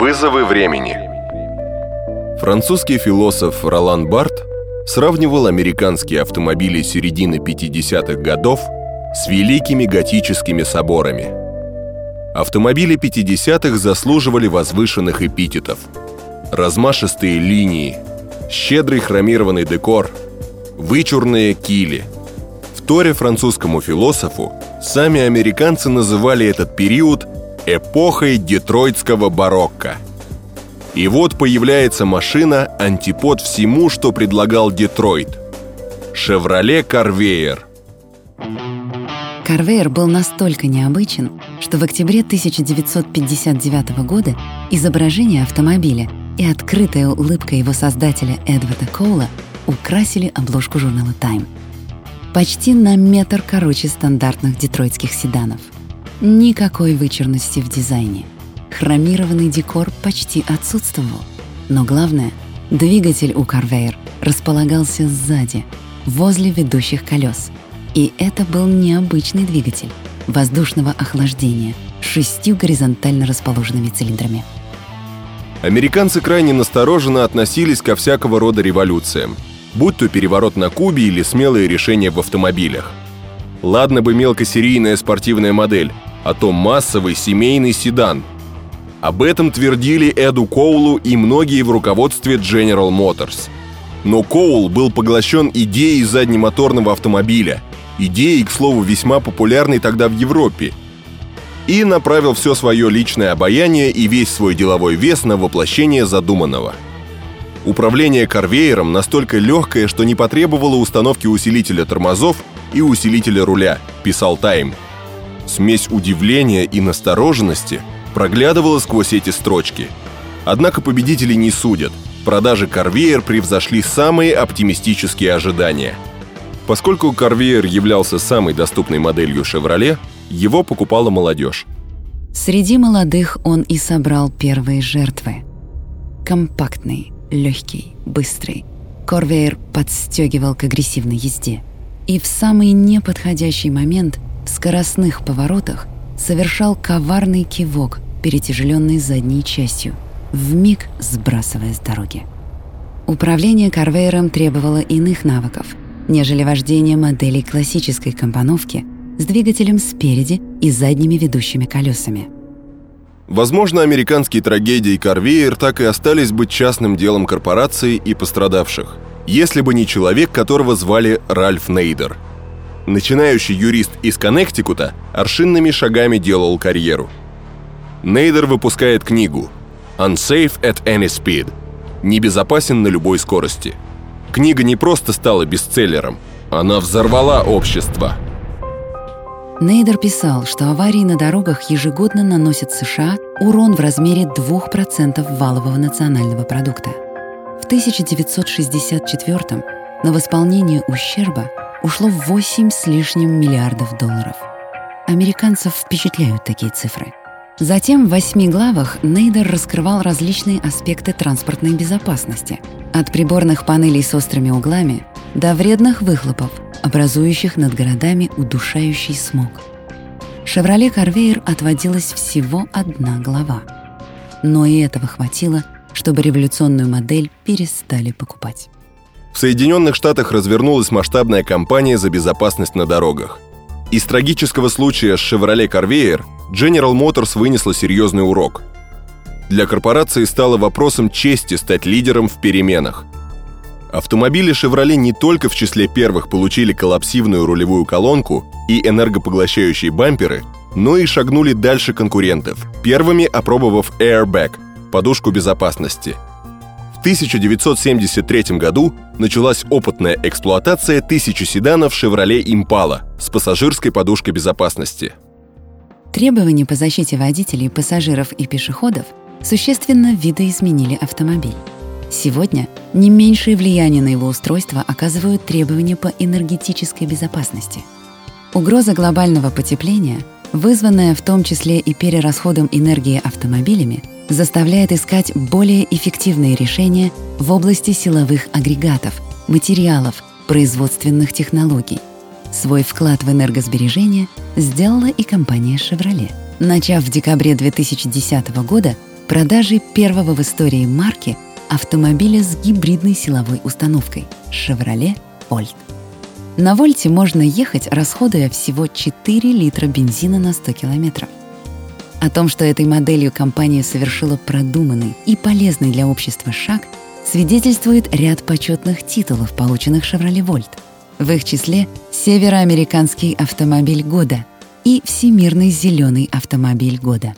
Вызовы времени Французский философ Ролан Барт сравнивал американские автомобили середины 50-х годов с великими готическими соборами. Автомобили 50-х заслуживали возвышенных эпитетов. Размашистые линии, щедрый хромированный декор, вычурные кили. В торе французскому философу сами американцы называли этот период эпохой детройтского барокко – и вот появляется машина антипод всему, что предлагал Детройт. «Шевроле Карвеер». Карвеер был настолько необычен, что в октябре 1959 года изображение автомобиля и открытая улыбка его создателя Эдварда Коула украсили обложку журнала Time. Почти на метр короче стандартных детройтских седанов. Никакой вычурности в дизайне — хромированный декор почти отсутствовал. Но главное, двигатель у Carveyer располагался сзади, возле ведущих колес. И это был необычный двигатель воздушного охлаждения шестью горизонтально расположенными цилиндрами. Американцы крайне настороженно относились ко всякого рода революциям, будь то переворот на Кубе или смелые решения в автомобилях. Ладно бы мелкосерийная спортивная модель, а то массовый семейный седан, об этом твердили Эду Коулу и многие в руководстве General Motors. Но Коул был поглощен идеей заднемоторного автомобиля, идеей, к слову, весьма популярной тогда в Европе, и направил все свое личное обаяние и весь свой деловой вес на воплощение задуманного. Управление карвеером настолько легкое, что не потребовало установки усилителя тормозов и усилителя руля, писал Тайм. Смесь удивления и настороженности – проглядывала сквозь эти строчки. Однако победители не судят. Продажи Carvier превзошли самые оптимистические ожидания. Поскольку Carvier являлся самой доступной моделью Chevrolet, его покупала молодежь. Среди молодых он и собрал первые жертвы. Компактный, легкий, быстрый. Корвейр подстегивал к агрессивной езде. И в самый неподходящий момент в скоростных поворотах совершал коварный кивок, перетяжеленный задней частью, в миг сбрасывая с дороги. Управление карвейером требовало иных навыков, нежели вождение моделей классической компоновки с двигателем спереди и задними ведущими колесами. Возможно, американские трагедии Карвейер так и остались быть частным делом корпорации и пострадавших, если бы не человек, которого звали Ральф Нейдер – Начинающий юрист из Коннектикута аршинными шагами делал карьеру. Нейдер выпускает книгу «Unsafe at any speed» – «Небезопасен на любой скорости». Книга не просто стала бестселлером, она взорвала общество. Нейдер писал, что аварии на дорогах ежегодно наносят США урон в размере 2% валового национального продукта. В 1964 на восполнение ущерба ушло 8 с лишним миллиардов долларов. Американцев впечатляют такие цифры. Затем в восьми главах Нейдер раскрывал различные аспекты транспортной безопасности, от приборных панелей с острыми углами до вредных выхлопов, образующих над городами удушающий смог. «Шевроле Карвейер» отводилась всего одна глава. Но и этого хватило, чтобы революционную модель перестали покупать. В Соединенных Штатах развернулась масштабная кампания за безопасность на дорогах. Из трагического случая с Chevrolet Corvair General Motors вынесла серьезный урок. Для корпорации стало вопросом чести стать лидером в переменах. Автомобили Chevrolet не только в числе первых получили коллапсивную рулевую колонку и энергопоглощающие бамперы, но и шагнули дальше конкурентов, первыми опробовав airbag – подушку безопасности – 1973 году началась опытная эксплуатация тысячи седанов Chevrolet Impala с пассажирской подушкой безопасности. Требования по защите водителей, пассажиров и пешеходов существенно видоизменили автомобиль. Сегодня не меньшее влияние на его устройство оказывают требования по энергетической безопасности. Угроза глобального потепления, вызванная в том числе и перерасходом энергии автомобилями, заставляет искать более эффективные решения в области силовых агрегатов, материалов, производственных технологий. Свой вклад в энергосбережение сделала и компания Chevrolet. Начав в декабре 2010 года продажей первого в истории марки автомобиля с гибридной силовой установкой Chevrolet Volt. На Вольте можно ехать, расходуя всего 4 литра бензина на 100 километров. О том, что этой моделью компания совершила продуманный и полезный для общества шаг, свидетельствует ряд почетных титулов, полученных Chevrolet Volt. В их числе Североамериканский автомобиль года и Всемирный зеленый автомобиль года.